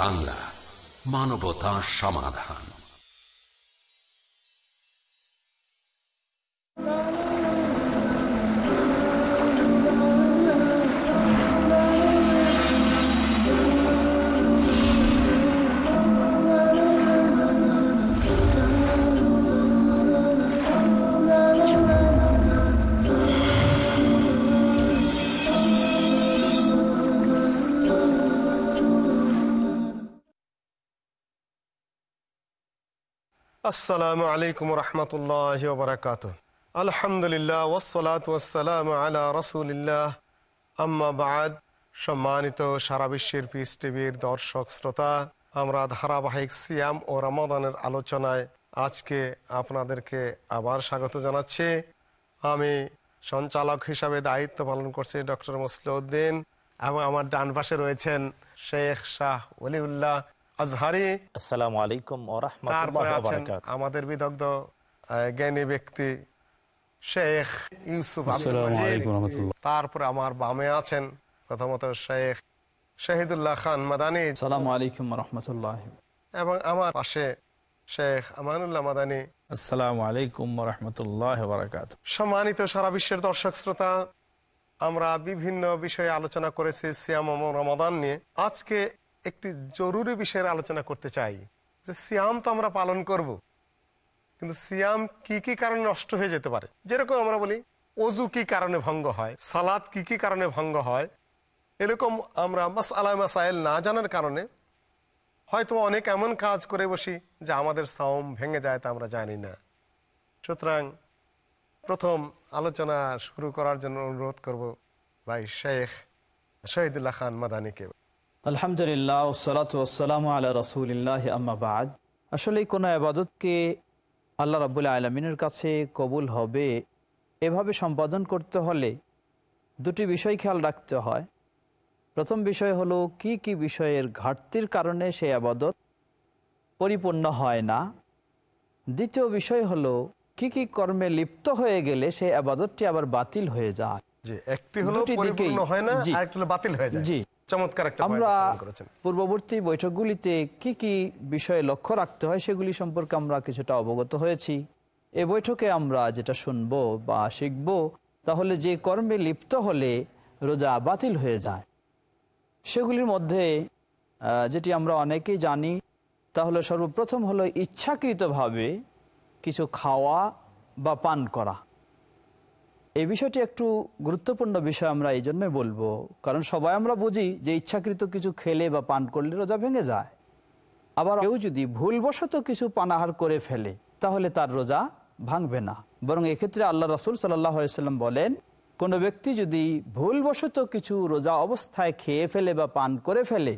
বাংলা মানবতা সমাধান। আসসালামু আলাইকুম রহমতুল্লাহ বারকাত আলহামদুলিল্লাহ ওসলাত ওসালাম আলা রসুলিল্লাহ। আম্মা বাদ, সম্মানিত সারা বিশ্বের পিস টিভির দর্শক, শ্রোতা, আমরা ধারাবাহিক সিয়াম ও রমাদানের আলোচনায় আজকে আপনাদেরকে আবার স্বাগত জানাচ্ছি। আমি সঞ্চালক হিসাবে দায়িত্ব পালন করছি ডক্টর মুসলিউদ্দিন এবং আমার ডান পাশে রয়েছেন শেখ শাহ ওলিউল্লাহ আজহারি আসসালামু আলাইকুম আমাদের বিদগ্ধ জ্ঞানী ব্যক্তি শেখ ইউসুফ আব্দুল আসসালামু। তারপরে আমার বামে আছেন প্রথমত শেখ শহীদুল্লাহ খান মাদানী। সালামু আলাইকুম রহমতুল্লাহ। এবং আমার পাশে শেখ আমানুল্লাহ মাদানী। আসসালামু আলাইকুম রহমতুল্লাহ বারাকাত সম্মানিত সারা বিশ্বের দর্শক শ্রোতা আমরা বিভিন্ন বিষয়ে আলোচনা করেছি সিয়াম রমাদান নিয়ে। আজকে একটি জরুরি বিষয়ের আলোচনা করতে চাই, যে সিয়াম তো আমরা পালন করব। কিন্তু সিয়াম কি কি কারণে নষ্ট হয়ে যেতে পারে? যেরকম আমরা বলি অজু কি কারণে ভঙ্গ হয়? সালাদ কি কি কারণে ভঙ্গ হয়? এরকম আমরা মাস আলাই মাসাইল না জানার কারণে হয়তো অনেক এমন কাজ করে বসি, যে আমাদের সাওম ভেঙে যায় তা আমরা জানি না। সুতরাং প্রথম আলোচনা শুরু করার জন্য অনুরোধ করব ভাই শেখ শহীদুল্লাহ খান মাদানিকে। আলহামদুলিল্লাহ সালাত ওসালাম আল্লাহ রসুলিল্লাহ আম্মাবাদ আসলে কোনো আবাদতকে আল্লাহ রাবুল্লাহ আলমিনের কাছে কবুল হবে এভাবে সম্পাদন করতে হলে দুটি বিষয় খেয়াল রাখতে হয়। প্রথম বিষয় হলো কি কি বিষয়ের ঘাটতির কারণে সেই আবাদত পরিপূর্ণ হয় না? দ্বিতীয় বিষয় হলো কি কি কর্মে লিপ্ত হয়ে গেলে সেই আবাদতটি আবার বাতিল হয়ে যায়? জি একটি হলো পরিপূর্ণ হয় না জি। হলো বাতিল হয়ে যায়। জি। চমৎকার একটা আমরা পূর্ববর্তী বৈঠকগুলিতে কি কি বিষয়ে লক্ষ্য রাখতে হয় সেগুলি সম্পর্কে আমরা কিছুটা অবগত হয়েছি। এ বৈঠকে আমরা যেটা শুনব বা শিখব তাহলে যে কর্মে লিপ্ত হলে রোজা বাতিল হয়ে যায়। সেগুলির মধ্যে যেটি আমরা অনেকেই জানি তাহলে সর্বপ্রথম হলো ইচ্ছাকৃতভাবে কিছু খাওয়া বা পান করা। এই বিষয়টি একটু গুরুত্বপূর্ণ বিষয় আমরা এই জন্যই বলব। কারণ সবাই আমরা বুঝি যে ইচ্ছাকৃত কিছু খেলে বা পান করলে রোজা ভেঙে যায়। আবার কেউ যদি ভুলবশত কিছু পানাহার করে ফেলে, তাহলে তার রোজা ভাঙবে না। বরং এক্ষেত্রে আল্লাহ রসুল সাল্লাম বলেন, কোনো ব্যক্তি যদি ভুলবশত কিছু রোজা অবস্থায় খেয়ে ফেলে বা পান করে ফেলে,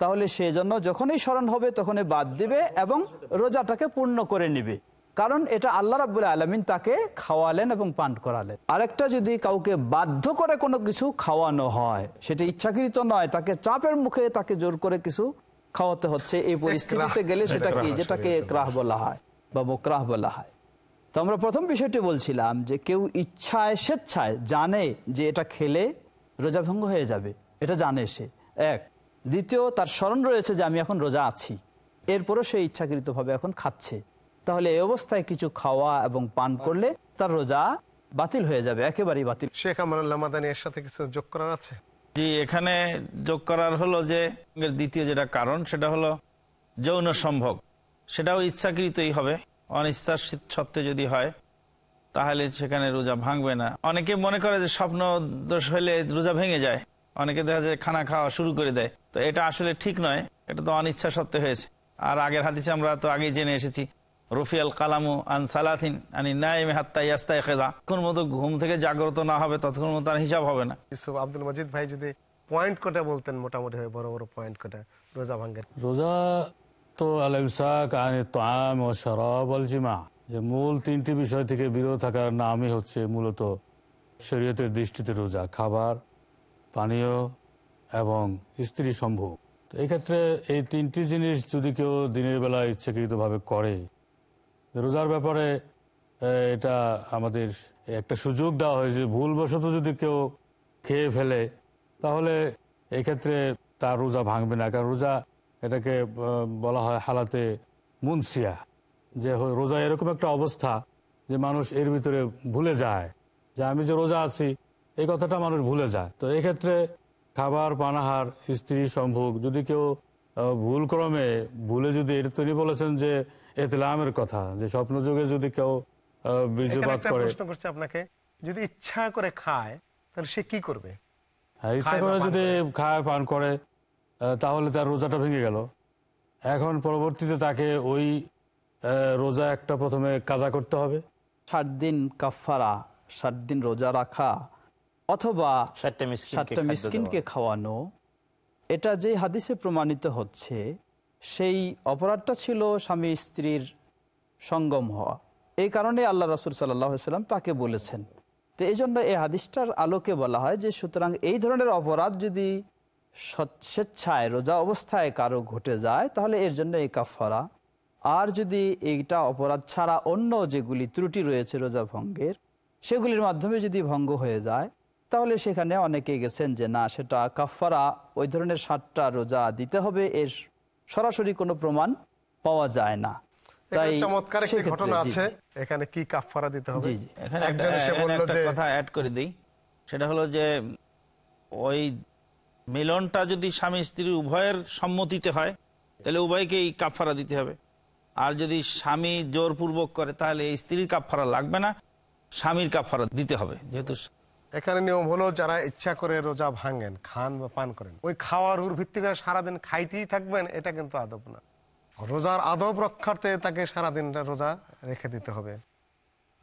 তাহলে সে জন্য যখনই স্মরণ হবে তখনই বাদ দিবে এবং রোজাটাকে পূর্ণ করে নিবে। কারণ এটা আল্লাহ রাবুল আলমিন তাকে খাওয়ালেন এবং পান করালেন। আরেকটা যদি কাউকে বাধ্য করে কোনো কিছু খাওয়ানো হয় সেটা ইচ্ছাকৃত নয় তাকে চাপের মুখে তাকে জোর করে কিছু খাওয়াতে হচ্ছে এই পরিস্থিতিতে গেলে সেটা কি? যেটাকে ক্রাহ বলা হয় বা মোকরাহ বলা হয়। তো আমরা প্রথম বিষয়টি বলছিলাম যে কেউ ইচ্ছায় স্বেচ্ছায় জানে যে এটা খেলে রোজা ভঙ্গ হয়ে যাবে। এটা জানে সে। এক। দ্বিতীয় তার স্মরণ রয়েছে যে আমি এখন রোজা আছি। এরপরও সে ইচ্ছাকৃতভাবে এখন খাচ্ছে। তাহলে এই অবস্থায় কিছু খাওয়া এবং পান করলে তার রোজা বাতিল হয়ে যাবে একেবারেই বাতিল। শেখ আমানুল্লাহ মাদানি এর সাথে কিছু যোগ করার আছে? জি এখানে যোগ করার হলো যে দ্বিতীয় যেটা কারণ সেটা হলো যৌন সম্ভব সেটাও ইচ্ছাকৃতই হবে। অনিচ্ছার সত্ত্বে যদি হয় তাহলে সেখানে রোজা ভাঙবে না। অনেকে মনে করে যে স্বপ্ন দোষ হলে রোজা ভেঙে যায়। অনেকে দেখা যায় খানা খাওয়া শুরু করে দেয়। তো এটা আসলে ঠিক নয় এটা তো অনিচ্ছা সত্ত্বে হয়েছে। আর আগের হাদিসে আমরা তো আগেই জেনে এসেছি রফিয়াল কালামু আন সালাথিন আনি নাইমে হাত্তা ইয়াস্তা খেদা কোন মতো ঘুম থেকে জাগ্রত না হবে ততক্ষণ মতো তার হিসাব হবে না। ইউসুফ আব্দুল মজিদ ভাই যদি পয়েন্ট কটা বলতেন মোটামুটি হয় বড় বড় পয়েন্ট কটা রোজা ভাঙ্গের রোজা তো আলমসাক আনে তাম ও শরাব আল জিমা। যে মূল তিনটি বিষয় থেকে বিরত থাকার নামই হচ্ছে মূলত শরীয়তের দৃষ্টিতে রোজা খাবার পানীয় এবং স্ত্রী সম্ভব তো এই ক্ষেত্রে এই তিনটি জিনিস যদি কেউ দিনের বেলা ইচ্ছাকৃতভাবে করে রোজার ব্যাপারে এটা আমাদের একটা সুযোগ দেওয়া হয়েছে। ভুলবশত যদি কেউ খেয়ে ফেলে, তাহলে এক্ষেত্রে তার রোজা ভাঙবে না। কারণ রোজা এটাকে বলা হয় হালাতে মুনসিয়া। যে রোজা এরকম একটা অবস্থা যে মানুষ এর ভিতরে ভুলে যায়। যে আমি যে রোজা আছি, এই কথাটা মানুষ ভুলে যায়। তো এক্ষেত্রে খাবার, পানাহার, স্ত্রী, সম্ভোগ যদি কেউ ভুলক্রমে, ভুলে যদি, এটা তিনি বলেছেন যে এতলামের কথা যে স্বপ্ন যুগে যদি কেউ বীর্যপাত করে। প্রশ্ন করছে আপনাকে যদি ইচ্ছা করে খায় তাহলে সে কি করবে? হ্যাঁ ইচ্ছা করে যদি খায় পান করে তাহলে তার রোজাটা ভেঙে গেল। এখন পরবর্তীতে তাকে ওই রোজা একটা প্রথমে কাজা করতে হবে। ষাট দিন কাফারা ষাট দিন রোজা রাখা অথবা ষাটটা মিসকিনকে। খাওয়ানো এটা যে হাদিসে প্রমাণিত হচ্ছে সেই অপরাধটা ছিল স্বামী স্ত্রীর সঙ্গম হওয়া। এই কারণে আল্লাহ রসুল সাল্লাম তাকে বলেছেন। তো এই জন্য এই হাদিসটার আলোকে বলা হয় যে সুতরাং এই ধরনের অপরাধ যদি স্বেচ্ছায় রোজা অবস্থায় কারও ঘটে যায়, তাহলে এর জন্য এই কাফারা আর যদি এইটা অপরাধ ছাড়া অন্য যেগুলি ত্রুটি রয়েছে রোজা ভঙ্গের, সেগুলির মাধ্যমে যদি ভঙ্গ হয়ে যায়, তাহলে সেখানে অনেকে গেছেন যে না, সেটা কাফারা ওই ধরনের সাতটা রোজা দিতে হবে, এর সরাসরি কোনো প্রমাণ পাওয়া যায় না। এখানে চমৎকার একটি ঘটনা আছে। এখানে কি কাফারা দিতে হবে? জি, জি। এখানে একজন এসে বলল যে কথা অ্যাড করে দিই। সেটা হলো যে ওই মিলনটা যদি স্বামী স্ত্রী উভয়ের সম্মতিতে হয় তাহলে উভয়কেই দিতে হবে। আর যদি স্বামী জোরপূর্বক করে তাহলে এই স্ত্রীর কাফারা লাগবে না স্বামীর কাফারা দিতে হবে। যেহেতু এখানে নিয়ম হলো, যারা ইচ্ছা করে রোজা ভাঙেন, খান বা পান করেন, ওই খাওয়ার উপর ভিত্তি করে সারাদিন খাইতেই থাকবেন, এটা কিন্তু আদব না। রোজার আদব রক্ষার্থে তাকে সারাদিনটা রোজা রেখে দিতে হবে।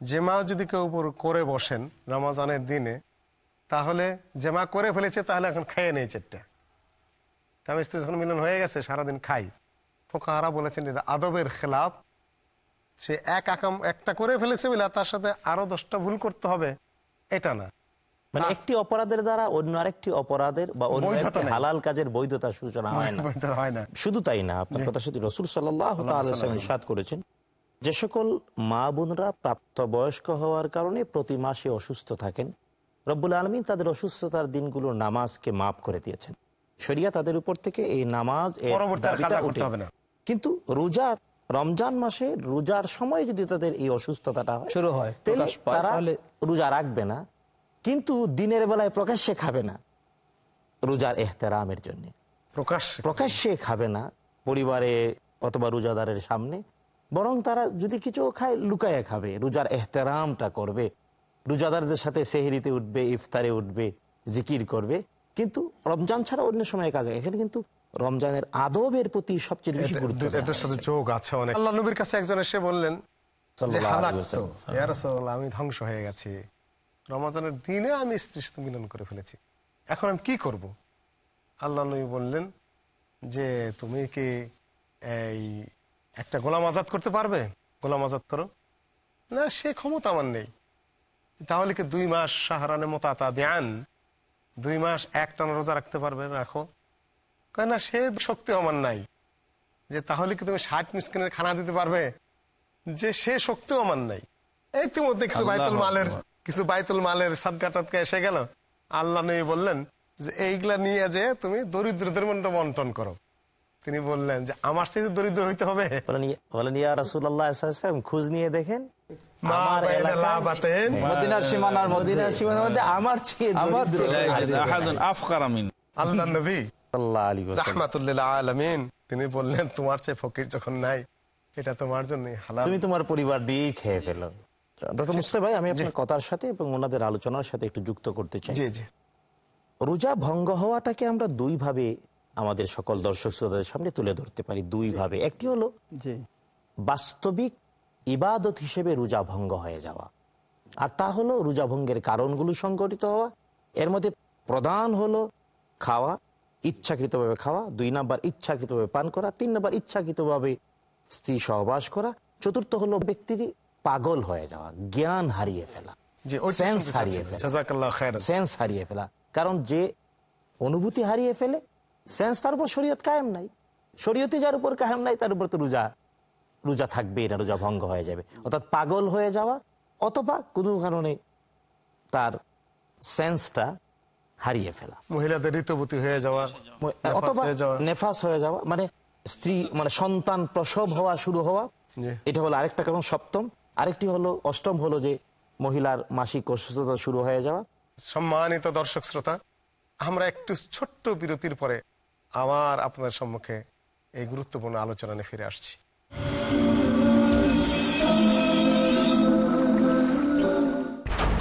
জেমা যদি কেউ করে বসেন রমাজানের দিনে, তাহলে জেমা করে ফেলেছে, তাহলে এখন খেয়ে নেই চারটা স্বামী স্ত্রী যখন মিলন হয়ে গেছে, সারাদিন খাই। ফোকাহারা বলেছেন, এটা আদবের খেলাফ সে এক আকাম একটা করে ফেলেছে বলে তার সাথে আরও দশটা ভুল করতে হবে, এটা না। মানে একটি অপরাধের দ্বারা অন্য আরেকটি অপরাধের বা অন্য একটি হালাল কাজের বৈধতার সূচনা হয় না। শুধু তাই না আপনার কথা সাথে রসুল সাল্লাহ সাদ করেছেন যে সকল মা বোনরা প্রাপ্ত বয়স্ক হওয়ার কারণে প্রতি মাসে অসুস্থ থাকেন। রব্বুল আলমিন তাদের অসুস্থতার দিনগুলোর নামাজকে মাফ করে দিয়েছেন। শরিয়া তাদের উপর থেকে এই নামাজ। কিন্তু রোজা রমজান মাসে রোজার সময় যদি তাদের এই অসুস্থতাটা শুরু হয়, তারা তাহলে- রোজা রাখবে না। কিন্তু দিনের বেলায় প্রকাশ্যে খাবে না রোজার এহতেরামের জন্য। প্রকাশ প্রকাশ্যে খাবে না পরিবারে অথবা রোজাদারের সামনে। বরং তারা যদি কিছু খায় লুকায় খাবে রোজার এহতেরামটা করবে। রোজাদারদের সাথে সেহরিতে উঠবে ইফতারে উঠবে জিকির করবে। কিন্তু রমজান ছাড়া অন্য সময় কাজে এখানে কিন্তু রমজানের আদবের প্রতি সবচেয়ে বেশি গুরুত্ব এটার সাথে যোগ আছে অনেক। আল্লাহ নবীর কাছে একজন এসে বললেন। ইয়া আমি ধ্বংস হয়ে গেছি। রমাজানের দিনে আমি স্ত্রী সাথে মিলন করে ফেলেছি। এখন আমি কি করব? আল্লাহ নবী বললেন যে তুমি কি এই একটা গোলাম আজাদ করতে পারবে? গোলাম আজাদ করো। না সে ক্ষমতা আমার নেই। তাহলে কি দুই মাস সাহারানে মোতাতা ব্যান দুই মাস এক টানা রোজা রাখতে পারবে? রাখো। কয় না সে শক্তি আমার নাই। যে তাহলে কি তুমি ষাট মিসকিনের খানা দিতে পারবে? যে সে শক্তিও আমার নাই। এই ইতিমধ্যে কিছু বাইতুল মালের। কিছু বাইতুল মালের সাদকা টাদকা এসে গেল। আল্লাহ নবী বললেন যে এইগুলা নিয়ে যে তুমি দরিদ্রদের মধ্যে বন্টন করো। তিনি বললেন যে আমার সেই দরিদ্র হইতে হবে? বলেন ইয়া- রাসূলুল্লাহ সাল্লাল্লাহু খোঁজ নিয়ে দেখেন আমার। মদিনার সীমানার মদিনার সীমানার মধ্যে চেয়ে আল্লাহ নবী সাল্লাল্লাহু আলাইহি ওয়াসাল্লাম। রাহমাতুল্লিল আলমিন তিনি বললেন তোমার চেয়ে ফকির যখন নাই এটা তোমার জন্য হালাল। তুমি তোমার পরিবার দিয়েই খেয়ে ফেলো। ডক্টর মুস্তাফ ভাই আমি আপনার কথার সাথে এবং ওনাদের আলোচনার সাথে একটু যুক্ত করতে চাই। রোজা ভঙ্গ হওয়াটাকে আমরা দুই ভাবে আমাদের সকল দর্শক শ্রোতাদের সামনে তুলে ধরতে পারি দুই ভাবে একটি হলো বাস্তবিক ইবাদত হিসেবে রোজা ভঙ্গ হয়ে যাওয়া। আর তা হলো রোজা ভঙ্গের কারণগুলো সংগঠিত হওয়া। এর মধ্যে প্রধান হলো খাওয়া ইচ্ছাকৃতভাবে খাওয়া দুই নাম্বার ইচ্ছাকৃতভাবে পান করা তিন নাম্বার ইচ্ছাকৃতভাবে স্ত্রী সহবাস করা চতুর্থ হলো ব্যক্তির পাগল হয়ে যাওয়া জ্ঞান হারিয়ে ফেলা সেন্স হারিয়ে ফেলা সেন্স হারিয়ে ফেলা। কারণ যে অনুভূতি হারিয়ে ফেলে সেন্স তার উপর শরীয়ত কায়েম নাই। শরীয়তে যার উপর কায়েম নাই তার উপর তো রোজা রোজা থাকবে না রোজা ভঙ্গ হয়ে যাবে। অর্থাৎ পাগল হয়ে যাওয়া অথবা কোনো কারণে তার সেন্সটা হারিয়ে ফেলা। মহিলাদের ঋতুবতী হয়ে যাওয়া অথবা নেফাস হয়ে যাওয়া মানে স্ত্রী মানে সন্তান প্রসব হওয়া শুরু হওয়া এটা হলো আরেকটা কারণ সপ্তম। আরেকটি হলো, অষ্টম হলো যে মহিলার মাসিক অসুস্থতা শুরু হয়ে যাওয়া। সম্মানিত দর্শক শ্রোতা, আমরা একটু ছোট্ট বিরতির পরে আবার আপনাদের সম্মুখে এই গুরুত্বপূর্ণ আলোচনা নিয়ে ফিরে আসছি।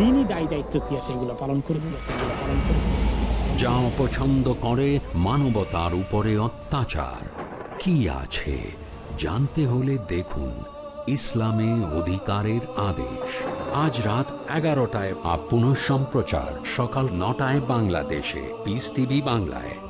দিনই দায় দায়িত্ব কি আছে পালন করবে সেগুলো পালন করবে যা অপছন্দ করে মানবতার উপরে অত্যাচার। কি আছে? জানতে হলে দেখুন ইসলামে অধিকারের আদেশ। আজ রাত এগারোটায় আপ সম্প্রচার সকাল নটায় বাংলাদেশে। পিস টিভি বাংলায়।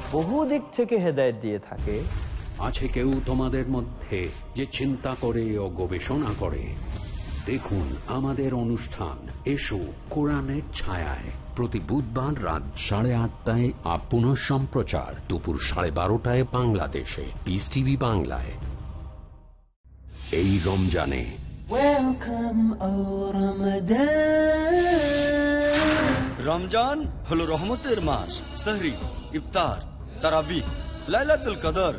বহু দিক থেকে হেদায়ত দিয়ে থাকে। আছে কেউ তোমাদের মধ্যে যে চিন্তা করে ও গবেষণা করে? দেখুন আমাদের অনুষ্ঠান। এসো কোরআনের ছায়ায়। প্রতি বুধবার রাত সাড়ে আটটায় আপ পুনঃ সম্প্রচার। দুপুর সাড়ে বারোটায় বাংলাদেশে। পিস টিভি বাংলায়। এই রমজানে রমজান হলো রহমতের মাস সাহরি ইফতার। তারাবি, লাইলাতুল কদর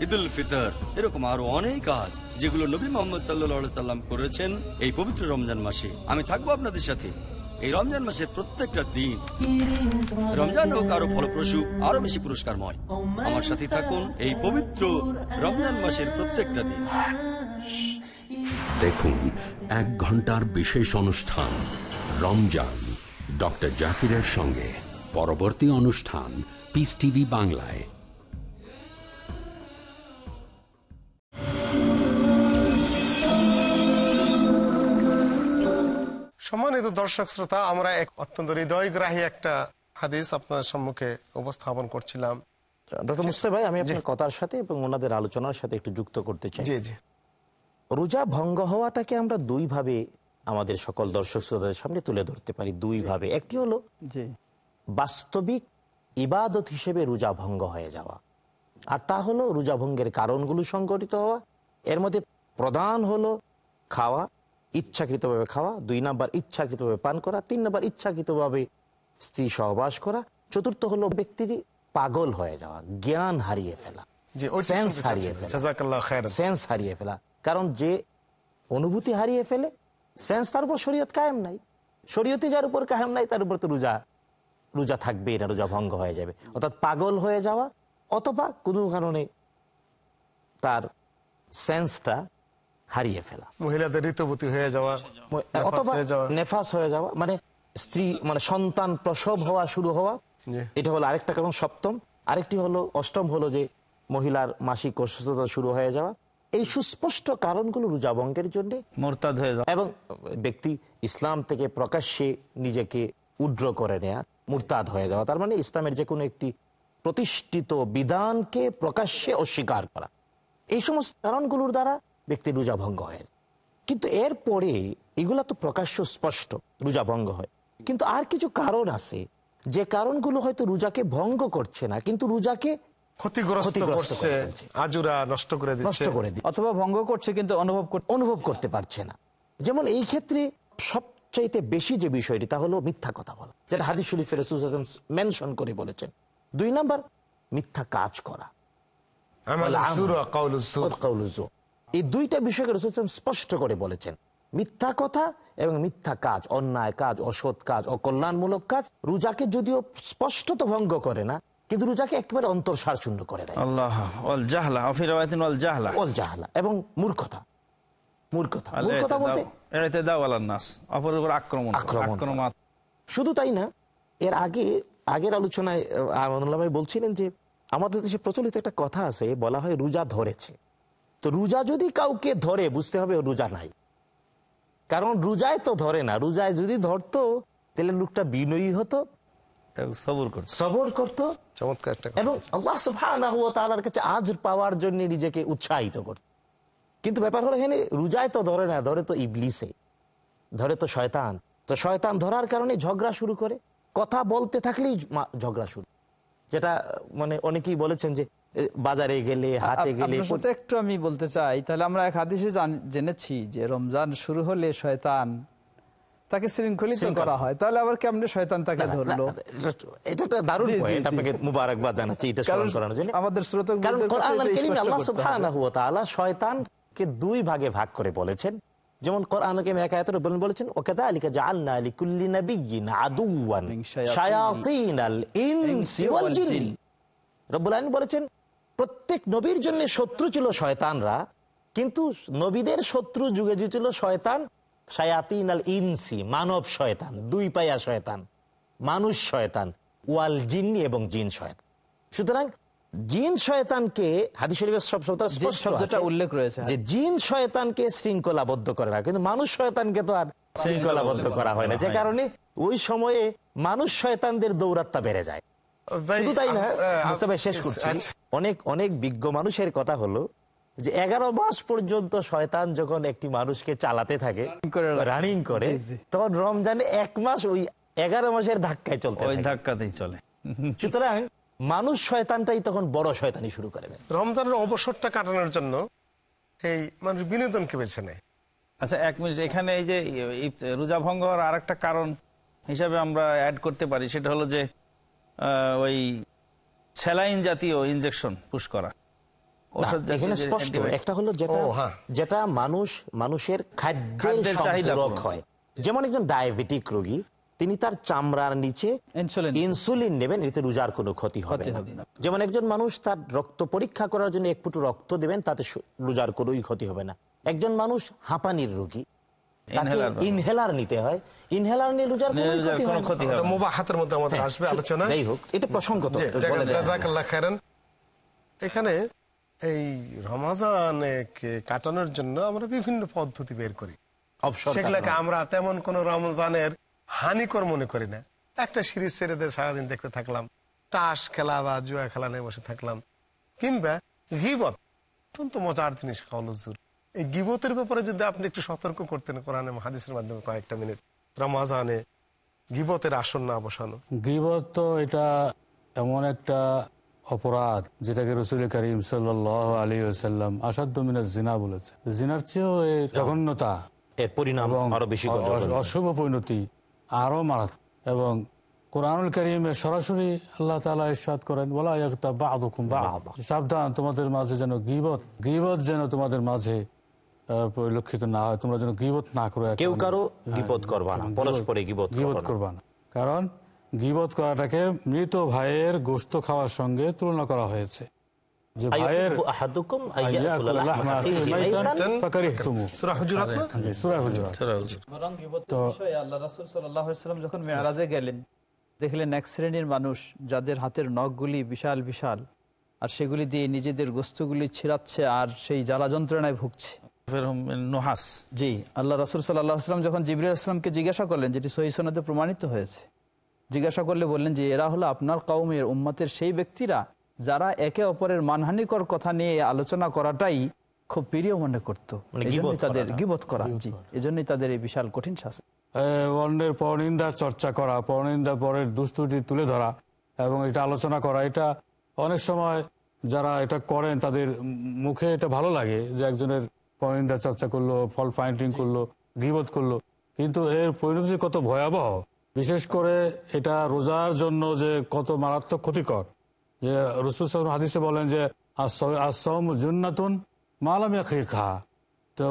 ঈদুল ফিতর, এরকম আরও অনেক কাজ যেগুলো নবী মোহাম্মদ করেছেন এই পবিত্র রমজান মাসে। আমি থাকব আপনাদের সাথে। এই রমজান মাসের প্রত্যেকটা দিন রমজান হোক আরও ফলপ্রসূ, আরও বেশি পুরস্কারময়। আমার সাথে থাকুন এই পবিত্র রমজান মাসের প্রত্যেকটা দিন। দেখুন, এক ঘণ্টার বিশেষ অনুষ্ঠান রমজান, ডক্টর জাকিরের সঙ্গে। পরবর্তী অনুষ্ঠান পিস টিভি বাংলায় সম্মানিত দর্শক শ্রোতা আমরা এক অত্যন্ত হৃদয়গ্রাহী একটা হাদিস আপনাদের সম্মুখে উপস্থাপন করছিলাম। ডক্টর মুস্তে ভাই আমি আপনার কথার সাথে এবং ওনাদের আলোচনার সাথে একটু যুক্ত করতে চাই। জি জি। রোজা ভঙ্গ হওয়াটাকে আমরা দুই ভাবে আমাদের সকল দর্শক শ্রোতাদের সামনে তুলে ধরতে পারি দুই ভাবে একটি হলো জি। বাস্তবিক ইবাদত হিসেবে রোজা ভঙ্গ হয়ে যাওয়া। আর তা হলো রোজা ভঙ্গের কারণগুলো সংগঠিত হওয়া। এর মধ্যে প্রধান হলো খাওয়া ইচ্ছাকৃতভাবে খাওয়া দুই নাম্বার ইচ্ছাকৃতভাবে পান করা তিন নাম্বার ইচ্ছাকৃতভাবে স্ত্রী সহবাস করা চতুর্থ হলো ব্যক্তির পাগল হয়ে যাওয়া জ্ঞান হারিয়ে ফেলা সেন্স হারিয়ে ফেলা সেন্স হারিয়ে ফেলা। কারণ যে অনুভূতি হারিয়ে ফেলে সেন্স তার উপর শরীয়ত কায়েম নাই। শরীয়তে যার উপর কায়েম নাই তার উপর তো রোজা রোজা থাকবেই না রোজা ভঙ্গ হয়ে যাবে। অর্থাৎ পাগল হয়ে যাওয়া অথবা কোনো কারণে তার সেন্সটা হারিয়ে ফেলা। মহিলাদের ঋতুবতী হয়ে যাওয়া অথবা নেফাস হয়ে যাওয়া মানে স্ত্রী মানে সন্তান প্রসব হওয়া শুরু হওয়া। এটা হলো আরেকটা কারণ সপ্তম। আরেকটি হলো অষ্টম হলো যে মহিলার মাসিক অসুস্থতা শুরু হয়ে যাওয়া। এই সুস্পষ্ট কারণগুলো রোজা ভঙ্গের জন্য। মোরতাদ হয়ে যাওয়া। এবং ব্যক্তি ইসলাম থেকে প্রকাশ্যে নিজেকে উড্র করে নেয়া মুরতাদ হয়ে যাওয়া। তার মানে ইসলামের যে কোনো একটি প্রতিষ্ঠিত বিধানকে প্রকাশ্যে অস্বীকার করা। এই সমস্ত কারণগুলোর দ্বারা ব্যক্তির রোজা ভঙ্গ হয় কিন্তু এরপরে এগুলা তো প্রকাশ্য স্পষ্ট রোজা ভঙ্গ হয়। কিন্তু আর কিছু কারণ আছে। যে কারণগুলো হয়তো রোজাকে ভঙ্গ করছে না কিন্তু রোজাকে অথবা ভঙ্গ করছে কিন্তু অনুভব করতে অনুভব করতে পারছে না। যেমন এই ক্ষেত্রে সবচাইতে বেশি যে বিষয়টি তা হলো মিথ্যা কথা বলা যেটা হাদিস শরীফের মেনশন করে বলেছেন। দুই নাম্বার মিথ্যা কাজ করা। এই দুইটা বিষয়কে রসুল স্পষ্ট করে বলেছেন। মিথ্যা কথা এবং মিথ্যা কাজ অন্যায় কাজ অসৎ কাজ অকল্যাণমূলক কাজ রোজাকে যদিও স্পষ্টত ভঙ্গ করে না কিন্তু রোজাকে একেবারে অন্তর্সার শূন্য করে দেয়। আল্লাহ অল জাহলা অল জাহলা। অল জাহালা এবং মূর্খতা। মূর্খতা মূর্খতা বলতে? এড়াইতে দাও আল্লাহ নাস। অপরের উপর আক্রমণ আক্রমণ। আক্রমণ শুধু তাই না এর আগে আগের আলোচনায় আমানুল্লাহ ভাই বলছিলেন যে আমাদের দেশে প্রচলিত একটা কথা আছে বলা হয় রোজা ধরেছে। তো রোজা যদি কাউকে ধরে বুঝতে হবে রোজা নাই। কারণ রোজায় তো ধরে না রোজায় যদি ধরতো তাহলে লোকটা বিনয়ী হতো সবর করছে সবর করতো। চমৎকার একটা কথা। এবং আল্লাহ সুবহানাহু ওয়া তাআলার কাছে আজর পাওয়ার জন্য নিজেকে উৎসাহিত করত। কিন্তু ব্যাপার হলো এখানে রোজায় তো ধরে না ধরে তো ইবলিসে ধরে তো শয়তান। তো শয়তান ধরার কারণে ঝগড়া শুরু করে। কথা বলতে থাকলেই ঝগড়া শুরু। যেটা মানে অনেকেই বলেছেন যে বাজারে গেলে হাতে গেলে একটু আমি বলতে চাই তাহলে আমরা এক হাদিসে জেনেছি যে রমজান শুরু হলে শয়তান তাকে শৃঙ্খলিত শৃঙ্খলা। করা হয়। তাহলে আবার কেমনে শয়তান তাকে ধরলো? এটা একটা দারুণ জি। আপনাকে মুবারকবাদ জানাচ্ছি এটা স্মরণ করানোর জন্য। আমাদের শ্রোতাদের কারণ কোরআন আল্লাহ সুবহানাহু ওয়া তাআলা শয়তানকে দুই ভাগে ভাগ করে বলেছেন। যেমন বলেন বলেছেন ওয়াকাযালিকা জাআলনা লিকুল্লি নাবিয়্যিন আদুওয়ান শায়াতিনাল ইনসি ওয়াল জিন্নি। রব্বুল আলামিন বলেছেন প্রত্যেক নবীর জন্য শত্রু ছিল শয়তানরা কিন্তু নবীদের শত্রু যুগে যুগে ছিল শয়তান শায়াতিন আল ইনসি মানব শয়তান দুই পায়া শয়তান মানুষ শয়তান ওয়াল জিন্নি এবং জিন শয়তান। সুতরাং জিন শয়তানকে হাদিস শরীফের সব সব শব্দটা উল্লেখ রয়েছে যে জিন শয়তানকে শৃঙ্খলাবদ্ধ করে না কিন্তু মানুষ শয়তানকে তো আর শৃঙ্খলাবদ্ধ করা হয় না। যে কারণে ওই সময়ে মানুষ শয়তানদের দৌরাত্মা বেড়ে যায়। শুধু তাই না মুস্তাফা শেষ করছি। আচ্ছা। অনেক অনেক বিজ্ঞ মানুষের কথা হলো যে এগারো মাস পর্যন্ত শয়তান যখন একটি মানুষকে চালাতে থাকে রানিং করে। তখন রমজানে এক মাস ওই এগারো মাসের ধাক্কায় চলতে ওই থাকে। ধাক্কাতেই চলে। সুতরাং মানুষ শয়তানটাই তখন বড় শয়তানি শুরু করে দেয়। রমজানের অবসরটা কাটানোর জন্য এই মানুষ বিনোদনকে বেছে নেয়। আচ্ছা এক মিনিট এখানে এই যে রোজা ভঙ্গ হওয়ার আর একটা কারণ হিসাবে আমরা অ্যাড করতে পারি সেটা হলো যে আহ, ওই স্যালাইন জাতীয় ইনজেকশন পুশ করা। এখানে স্পষ্ট একটা হলো যেটা হ্যাঁ। যেটা মানুষ মানুষের খাদ্যের খাদ্যের চাহিদা হয়। যেমন একজন ডায়াবেটিক রোগী তিনি তার চামড়ার নিচে ইনসুলিন নেবেন এতে রোজার কোনো ক্ষতি হবে না যেমন একজন মানুষ তার রক্ত পরীক্ষা করার জন্য এক ফুট রক্ত দেবেন তাতে রোজার কোনোই ক্ষতি হবে না একজন মানুষ হাঁপানির রোগী। ইনহেলার নিতে হয় ইনহেলার নিয়ে রোজার কোনো ক্ষতি কোনো না। ক্ষতি হবে ওটা না। মোবাহাতের মধ্যে আমাদের আসবে আলোচনা যাই হোক এটা প্রসঙ্গত জি, বলে জাযা- দেয়া। জাযাকাল্লাহ খায়রান। এখানে এই রমাজানে কাটানোর জন্য আমরা বিভিন্ন পদ্ধতি বের করি সেগুলোকে। আমরা তেমন কোন রমজানের হানিকর মনে করি না। একটা সিরিজ ছেড়ে দিয়ে সারাদিন দেখতে থাকলাম। তাস খেলা বা জুয়া খেলা নিয়ে বসে থাকলাম। কিংবা গিবত অত্যন্ত মজার জিনিস খাওয়ালুজুর এই গিবতের ব্যাপারে যদি আপনি একটু সতর্ক করতেন কোরআনে হাদিসের মাধ্যমে কয়েকটা মিনিট। রমাজানে গিবতের আসন না বসানো। গিবত তো এটা এমন একটা অপরাধ যেটাকে রসুল করিম সাল আলী সাল্লাম আসাধ্য মিনাজ জিনা বলেছে জিনার চেয়েও এর জঘন্যতা এর পরিণাম এবং আরও বেশি অশুভ পরিণতি আরও মারাত্মক এবং কোরআনুল করিমে সরাসরি আল্লাহ তালা ইরশাদ করেন বলা একটা বাদুকুম বাদ। সাবধান তোমাদের মাঝে যেন গিবত গিবত যেন তোমাদের মাঝে পরিলক্ষিত না হয়। তোমরা যেন গিবত না করো কেউ। কারও হ্যাঁ, গিবত করবা না গিবত- পরস্পরে গিবত গিবত করবা না। কারণ গিবত করাটাকে মৃত ভাইয়ের গোস্ত খাওয়ার সঙ্গে তুলনা করা হয়েছে। যে ভাইয়ের আহাদুকুম আইয়াকুল লাহমা লাহমা আখিহি আখিহি মাইতান মাইতান ফাকারিহতুমু। সূরা হুজুরাত না? জি, সূরা হুজুরাত। বরং গীবতের বিষয়ে আল্লাহ রাসূল সাল্লাল্লাহু আলাইহি সাল্লাম যখন মেয়ারাজে গেলেন দেখলেন এক শ্রেণির মানুষ যাদের হাতের নখগুলি বিশাল বিশাল আর সেগুলি দিয়ে নিজেদের গোস্তগুলি ছিঁড়াচ্ছে আর সেই জ্বালা যন্ত্রণায় ভুগছে। নুহাস। জি আল্লাহ রাসুল সাল্লাহ আসলাম যখন জিবরুল আসলামকে জিজ্ঞাসা করলেন যেটি সহি প্রমাণিত হয়েছে জিজ্ঞাসা করলে বললেন যে এরা হলো আপনার কৌমের উম্মতের সেই ব্যক্তিরা যারা একে অপরের মানহানিকর কথা নিয়ে আলোচনা করাটাই খুব প্রিয় মনে করতো। মানে তাদের না। গিবত করা জি এজন্যই তাদের এই বিশাল কঠিন শাস্তি। অন্যের পরনিন্দা চর্চা করা পরনিন্দা পরের দুস্তুটি তুলে ধরা এবং এটা আলোচনা করা এটা অনেক সময় যারা এটা করেন তাদের মুখে এটা ভালো লাগে যে একজনের পরনিন্দা চর্চা করল ফল ফাইন্ডিং করল গিবত করল কিন্তু এর পরিণতি কত ভয়াবহ। বিশেষ করে এটা রোজার জন্য যে কত মারাত্মক ক্ষতিকর। যে রসুল সাল্লাম হাদিসে বলেন যে মালাম তো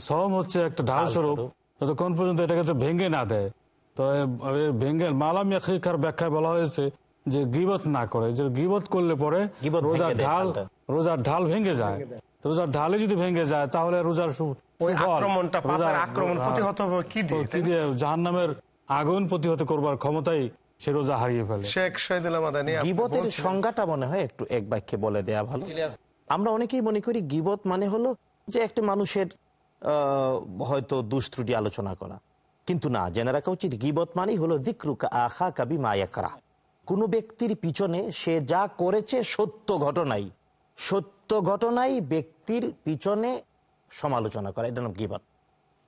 সম হচ্ছে একটা ঢাল স্বরূপ যতক্ষণ পর্যন্ত এটাকে তো ভেঙে না দেয় তো ভেঙে মালাম ইয়াকিকার ব্যাখ্যায় বলা হয়েছে যে গিবত না করে যে গিবত করলে পরে রোজার ঢাল রোজার ঢাল ভেঙে যায় রোজার ঢালে যদি ভেঙে যায় তাহলে রোজার আক্রমণ কি দিয়ে জাহান্নামের আগুন প্রতিহত করবার ক্ষমতাই সে রোজা হারিয়ে ফেলে। শেখ শহীদুল্লাহ মাদানী গিবতের সংজ্ঞাটা মনে হয় একটু এক বাক্যে বলে দেয়া ভালো। আমরা অনেকেই মনে করি গিবত মানে হলো যে একটা মানুষের হয়তো দুষ্ত্রুটি আলোচনা করা। কিন্তু না জেনে রাখা উচিত গিবত মানেই হলো দিকরুকা আখা কাবি মায়াকরা কোনো ব্যক্তির পিছনে সে যা করেছে সত্য ঘটনাই। সত্য ঘটনাই ব্যক্তির পিছনে সমালোচনা করা এটা নাম গিবত।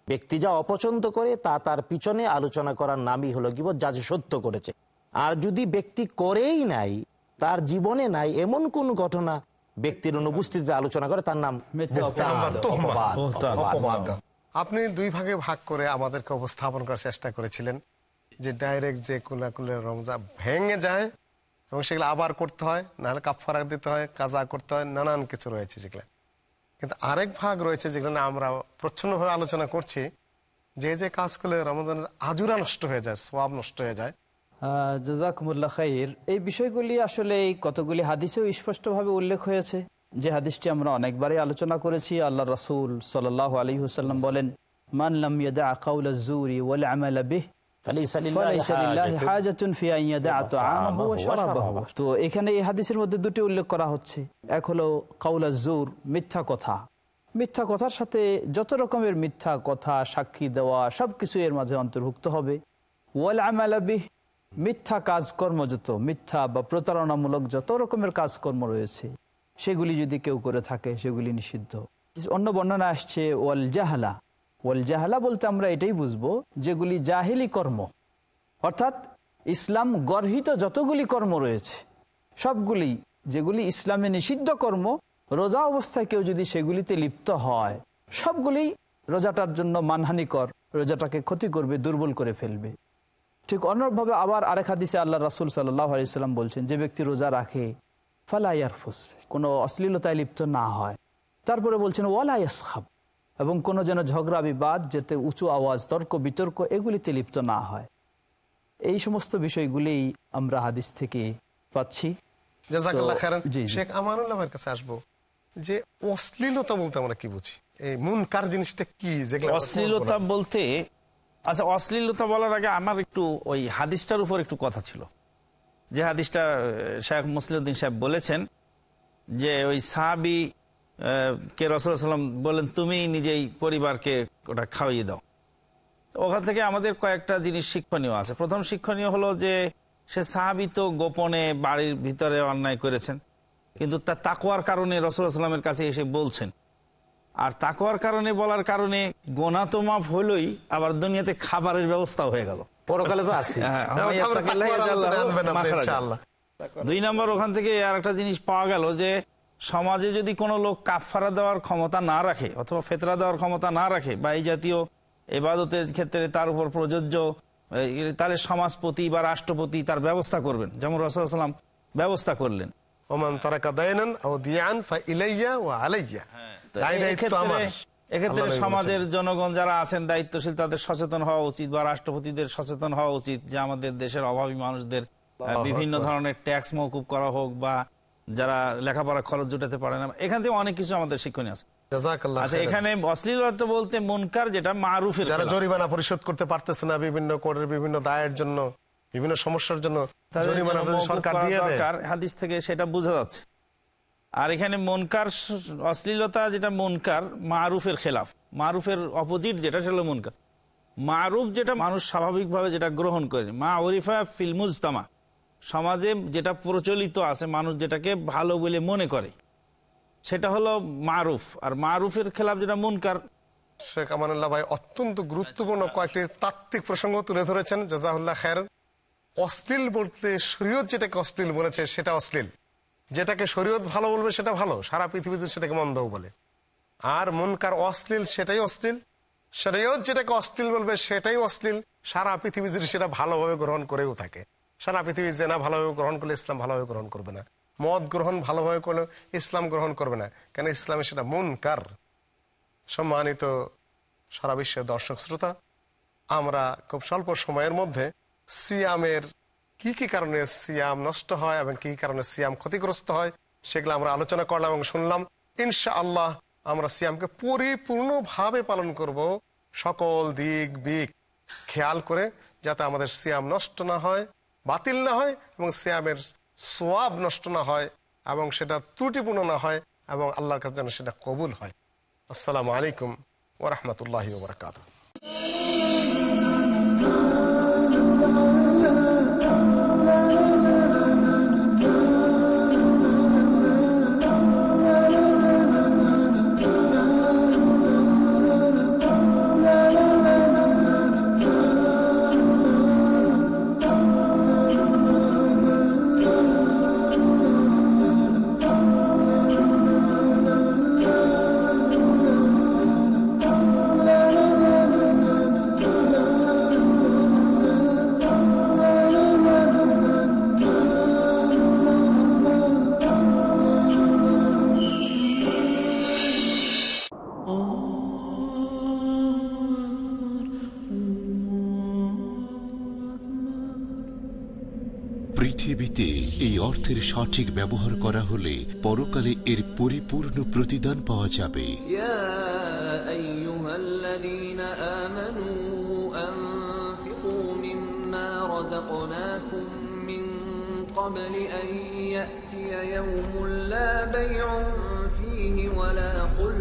ব্যক্তি যা অপছন্দ করে তা তার পিছনে আলোচনা করার নামই হলো গিবত যা সে সত্য করেছে। আর যদি ব্যক্তি করেই নাই তার জীবনে নাই এমন কোন ঘটনা ব্যক্তির অনুপস্থিতিতে আলোচনা করে তার নাম। আপনি দুই ভাগে ভাগ করে আমাদেরকে উপস্থাপন করার চেষ্টা করেছিলেন যে ডাইরেক্ট যে কুলাকুলের রমজা ভেঙে যায় এবং সেগুলো আবার করতে হয় নাহলে কাপড়া দিতে হয় কাজা করতে হয় নানান কিছু রয়েছে যেগুলো। কিন্তু আরেক ভাগ রয়েছে যেগুলো আমরা প্রচ্ছন্নভাবে আলোচনা করছি যে যে কাজ করলে রমজানের আজুরা নষ্ট হয়ে যায় সোয়াব নষ্ট হয়ে যায় আহ, জাজাকুমুল্লাহ খাইর এই বিষয়গুলি আসলে এই কতগুলি হাদিসেও স্পষ্টভাবে উল্লেখ হয়েছে। যে হাদিসটি আমরা অনেকবারই আলোচনা করেছি আল্লাহ রসুল সাল্লাহ আলী হুসাল্লাম বলেন মানলাম ইয়াদা আকাউল জুরি ওয়াল আমাল বিহ ফালাইসা লিল্লাহি ফালাইসা লিল্লাহি হাজাতুন হাজাতুন ফি আন ইয়াদা তাআমাহু ওয়া শারাবাহু। তো এখানে এই হাদিসের মধ্যে দুটি উল্লেখ করা হচ্ছে। এক হলো কাউলা জুর মিথ্যা কথা। মিথ্যা কথার সাথে যত রকমের মিথ্যা কথা সাক্ষী দেওয়া সবকিছু এর মাঝে অন্তর্ভুক্ত হবে। ওয়াল মিথ্যা কাজকর্ম যত, মিথ্যা বা প্রতারণামূলক যত রকমের কাজকর্ম রয়েছে, সেগুলি যদি কেউ করে থাকে, সেগুলি নিষিদ্ধ। অন্য বর্ণনা আসছে, ওয়াল জাহালা। ওয়াল জাহালা বলতে আমরা এটাই বুঝব, যেগুলি জাহিলি কর্ম। অর্থাৎ ইসলাম গর্হিত যতগুলি কর্ম রয়েছে, সবগুলি, যেগুলি ইসলামে নিষিদ্ধ কর্ম, রোজা অবস্থায় কেউ যদি সেগুলিতে লিপ্ত হয়, সবগুলি রোজাটার জন্য মানহানিকর, রোজাটাকে ক্ষতি করবে, দুর্বল করে ফেলবে। ঠিক অন্যভাবে আবার আরেক হাদিসে আল্লাহ রাসুল সাল্লাহ আলাইসাল্লাম বলছেন যে ব্যক্তি রোজা রাখে ফালাইয়ারফুস কোনো অশ্লীলতায় লিপ্ত না হয়। তারপরে বলছেন ওয়ালাইয়াসখাব এবং কোনো যেন ঝগড়া বিবাদ যেতে উঁচু আওয়াজ তর্ক বিতর্ক এগুলিতে লিপ্ত না হয়। এই সমস্ত বিষয়গুলি আমরা হাদিস থেকে পাচ্ছি। শেখ কাছে আসব। যে অশ্লীলতা বলতে আমরা কি বুঝি? এই মুনকার জিনিসটা কি? যেগুলো অশ্লীলতা বলতে আচ্ছা অশ্লীলতা বলার আগে আমার একটু ওই হাদিসটার উপর একটু কথা ছিল। যে হাদিসটা শেখ মুসলিউদ্দিন সাহেব বলেছেন যে ওই সাহাবি কে রসুলাম বলেন তুমি নিজেই পরিবারকে ওটা খাওয়িয়ে দাও। তো ওখান থেকে আমাদের কয়েকটা জিনিস শিক্ষণীয় আছে। প্রথম শিক্ষণীয় হলো যে সে সাহাবি তো গোপনে বাড়ির ভিতরে অন্যায় করেছেন, কিন্তু তার তাকুয়ার কারণে রসুলামের কাছে এসে বলছেন আর তাকুয়ার কারণে বলার কারণে গোনা তো মাফ হলোই আবার দুনিয়াতে খাবারের ব্যবস্থা হয়ে গেল। পরকালে তো আছে হ্যাঁ, তাকওয়ার। দুই নম্বর ওখান থেকে আর একটা জিনিস পাওয়া গেল যে সমাজে যদি কোনো লোক কাফারা দেওয়ার ক্ষমতা না রাখে অথবা ফেতরা দেওয়ার ক্ষমতা না রাখে বা এই জাতীয় এবাদতের ক্ষেত্রে তার উপর প্রযোজ্য তাহলে সমাজপতি বা রাষ্ট্রপতি তার ব্যবস্থা করবেন। যেমন রসুলাম ব্যবস্থা করলেন। ওমান তারাকা দায়নান আও দিয়ান ফা ইলাইয়া ওয়া আলাইয়া। দায়িত্ব এক্ষেত্রে সমাজের জনগণ যারা আছেন দায়িত্বশীল তাদের সচেতন হওয়া উচিত বা রাষ্ট্রপতিদের সচেতন হওয়া উচিত যে আমাদের দেশের অভাবী মানুষদের বিভিন্ন ধরনের ট্যাক্স মৌকুব করা হোক বা যারা লেখাপড়া খরচ জুটাতে পারে না। এখান থেকে অনেক কিছু আমাদের শিক্ষণীয় আছে। আচ্ছা এখানে অশ্লীলতা বলতে মুনকার যেটা মারুফের যারা জরিমানা পরিশোধ করতে পারতেছে না বিভিন্ন করের বিভিন্ন দায়ের জন্য বিভিন্ন সমস্যার জন্য জরিমানা জন্য যদি মওকুফ সরকার দিয়ে দেয়। হাদিস থেকে সেটা বোঝা যাচ্ছে। আর এখানে মনকার অশ্লীলতা যেটা মনকার, মারুফের খেলাফ। মারুফের অপোজিট যেটা, সেটা মনকার। মারুফ যেটা, মানুষ স্বাভাবিকভাবে যেটা গ্রহণ করে মা ওরিফা ফিলমুজতামা সমাজে যেটা প্রচলিত আছে, মানুষ যেটাকে ভালো বলে মনে করে, সেটা হলো মারুফ। আর মারুফের খেলাফ যেটা মুনকার, শেখ আমানুল্লাহ ভাই অত্যন্ত গুরুত্বপূর্ণ কয়েকটি তাত্ত্বিক প্রসঙ্গ তুলে ধরেছেন। জাজাহুল্লাহ খের অশ্লীল বলতে শরীয়ত যেটাকে অশ্লীল বলেছে, সেটা অশ্লীল। যেটাকে শরীয়ত ভালো বলবে সেটা ভালো, সারা পৃথিবীতে সেটাকে মন্দও বলে। আর মনকার অশ্লীল সেটাই অশ্লীল, শরীয়ত যেটাকে অশ্লীল বলবে সেটাই অশ্লীল, সারা পৃথিবী যদি সেটা ভালোভাবে গ্রহণ করেও থাকে। সারা পৃথিবী জেনা ভালোভাবে গ্রহণ করলে ইসলাম ভালোভাবে গ্রহণ করবে না। মদ গ্রহণ ভালোভাবে করলে ইসলাম গ্রহণ করবে না। কেন ইসলামে সেটা মুনকার? সম্মানিত সারা বিশ্বের দর্শক শ্রোতা, আমরা খুব স্বল্প সময়ের মধ্যে সিয়ামের কি কি কারণে সিয়াম নষ্ট হয় এবং কি কারণে সিয়াম ক্ষতিগ্রস্ত হয়, সেগুলো আমরা আলোচনা করলাম এবং শুনলাম। ইনশা আল্লাহ আমরা সিয়ামকে পরিপূর্ণভাবে পালন করব সকল দিক, বিক। খেয়াল করে যাতে আমাদের সিয়াম নষ্ট না হয়, বাতিল না হয় এবং সিয়ামের সোয়াব নষ্ট না হয় এবং সেটা ত্রুটিপূর্ণ না হয় এবং আল্লাহর কাছে যেন সেটা কবুল হয়। আসসালামু আলাইকুম ওরহমতুল্লাহ বরকাত এই অর্থের সঠিক ব্যবহার করা হলে পরকালে এর পরিপূর্ণ প্রতিদান পাওয়া যাবে يا أيها الذين آمنوا أنفقوا مما رزقناكم من قبل أن يأتي يوم لا بيع فيه ولا خلة ولا شفاعة